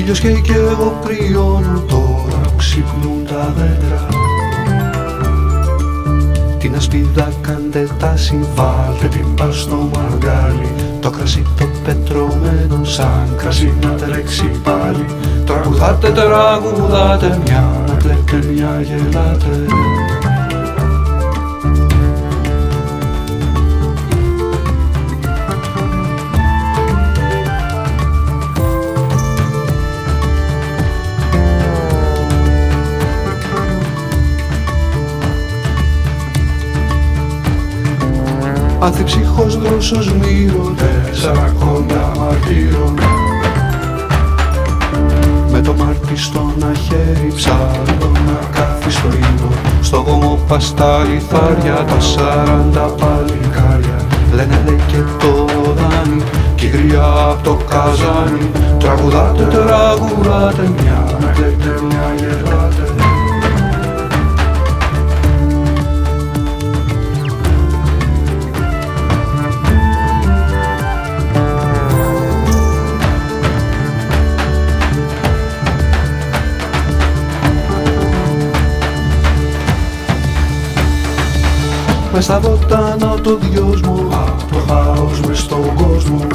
Ήλιος και κι εγώ κρυώνω τώρα που ξυπνούν τα δέντρα. Την ασπίδα κάντε τάση, βάλτε την πας στο μαργάλι. Το κρασί το πετρωμένο σαν κρασί να τρέξει πάλι. Τραγουδάτε, τραγουδάτε μια, να κλαίτε μια γελάτε Ανθιψυχός δρόσος μύρω τέσσερα κόντα μαρτύρων με το μάρτι στο να χέρι ψάχνω να κάθει στο ήλιο Στο γόμο πας τα λιθάρια, τα σαράντα παλικάρια Λένε λέει και το δάνει κι γριά απ' το καζάνι Τραγουδάτε, τραγουδάτε μια, να κλαίτε μια γελάτε Μες στα βοτάνα το δυόσμο Απ' το χάος μες στον κόσμο.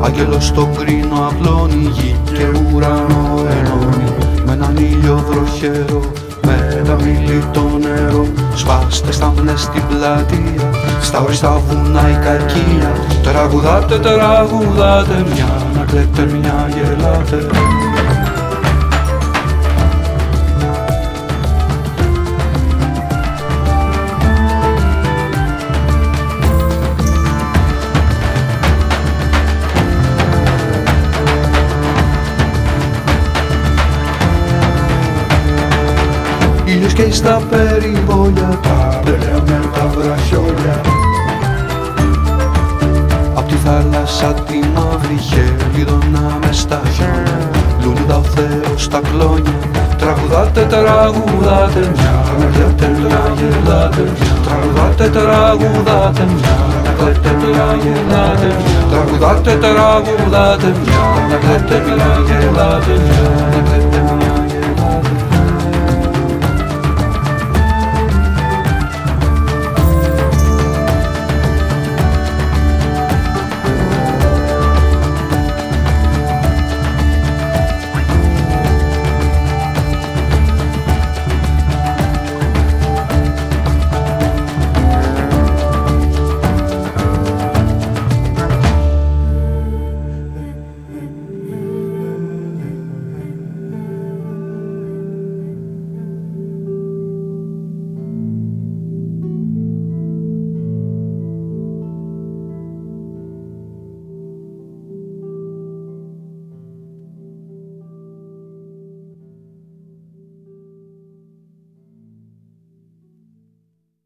Άγγελος στον κρίνο απλώνει Γη και ουρανό ενώνει. Με έναν ήλιο βροχερό Με τα μίλη το νερό. Σπάστε στα στην πλατεία Στα οριστά βουνά η κακία Τραγουδάτε, τραγουδάτε Μια να κλαίτε, μια γελάτε Ήλιος και στα περιβόλια τα μπελέα με τα βραχιόλια. Απ' τη θάλασσα τη μαύρη χελιδονά μες στα χιόνια Λουλούδα ο Θεός στα κλόνια Τραγουδάτε, τραγουδάτε μια, να κλαίτε μια, γελάτε. Μια Τραγουδάτε, τραγουδάτε μια, να κλαίτε μια, γελάτε. Μια Τραγουδάτε, τραγουδάτε μια, να κλαίτε μια, γελάτε μια